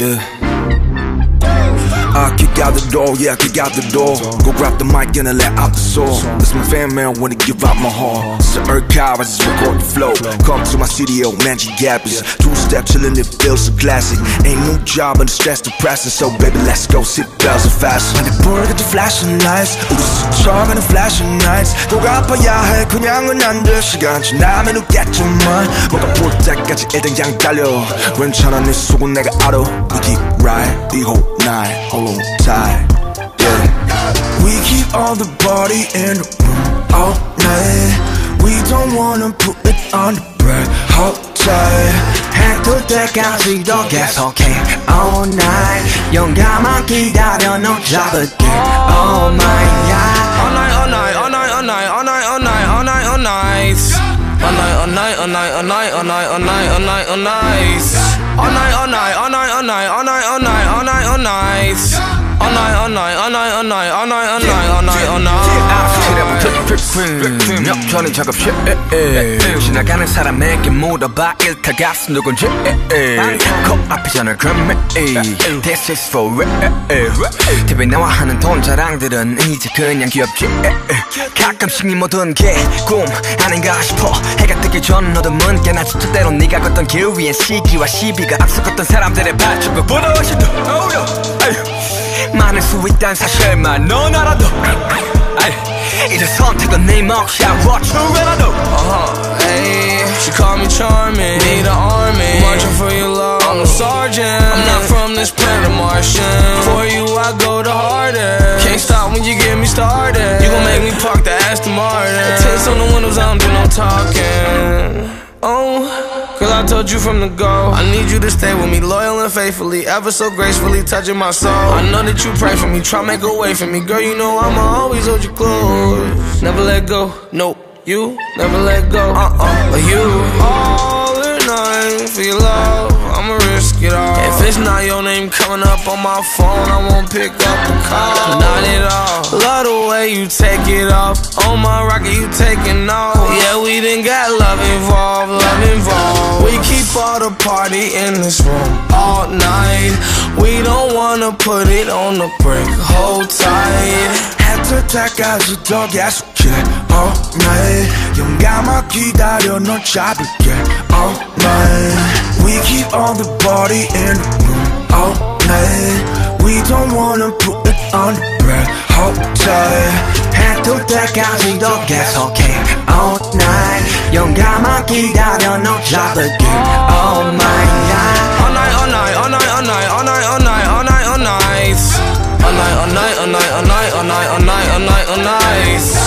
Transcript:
Yeah. I kick out the door, yeah, I kick out the door. Go grab the mic and I let out the soul. That's my fan man, wanna give out my heart. So Earth cow, I just record the flow. Come to my studio, magic gappers. Two step chillin', it feels so classic. Ain't no job, and the stress depressing. So baby, let's go, sit bells and fast. And the bird at the flashing lights. 우리 스쳐가는 flashing nights. 꼭 아파야 해, 그냥은 안 돼. 시간 지나면 웃겠지만. 뭔가 볼 때까지 일단 양 달려. 괜찮아, 네 속은 내가 알아. We keep right, the whole night. hold on tight. Yeah. We keep all the body in the room all night. We don't wanna put it on the bread. Hold tight. 해뜰 때까지도 계속해 all night. 용감한 기다려 너 잡을게. Oh my god. All night, all night, all night, all night, all night, all night, all night, all night. All night, all night, all night, all night, all night, all night, all night, all night. All night, all night, all night, all night, all night, all night, All night, all night. All night, all night, all night, all night, all night, all night, all night, all night. 역전이 작업실 지나가는 사람에게 물어봐 일타 가수 누군지 코앞에 전화 그럼 This is for real TV 나와 하는 돈 자랑들은 이제 그냥 귀엽지 가끔씩 네 모든 게 꿈 아닌가 싶어. 해가 뜨기 전 너도 문게나 진짜대로 네가 걷던 길 위엔 시기와 시비가 앞서갔던 사람들의 발자국보다 훨씬 더 어려 많을 수 있단 사실만 넌 알아도 아이, 이제 선택은 네 몫이야 What you gonna do Uh-huh, ayy. She call me charming, need an army. Marching for your love, I'm a sergeant. I'm not from this planet Martian. For you, I go the hardest. Can't stop when you get me started. You gon' make me park the Aston Martin. Tints on the windows, I don't do no talking. I you from the go. I need you to stay with me, loyal and faithfully, ever so gracefully touching my soul. I know that you pray for me, try make a way for me, girl. You know I'ma always hold you close, never let go. Nope, you never let go. Uh uh, but you all or nothing for your love. I'ma risk it all. If it's not your name coming up on my phone, I won't pick up the call. Not at all. Love the way you take it off. On my rocket, you taking off. Yeah, we done got love involved, love involved. We keep all the party in this room all night. We don't wanna put it on the break. Hold tight. 해뜰 때까지도 계속해 all night 용감하 기다려 너 잡을게 all night We keep all the body in the room all night We don't wanna put it on the bread hold tight 해뜰 때까지도 계속해 all night 용감하 기다려 너 잡을게 oh my god All night, all night, all night, all night, all night, all night, all night, all night. All night, all night, all night, all night, all night, all night, all night, all night. All night, all night, all night, all night, all night, all night,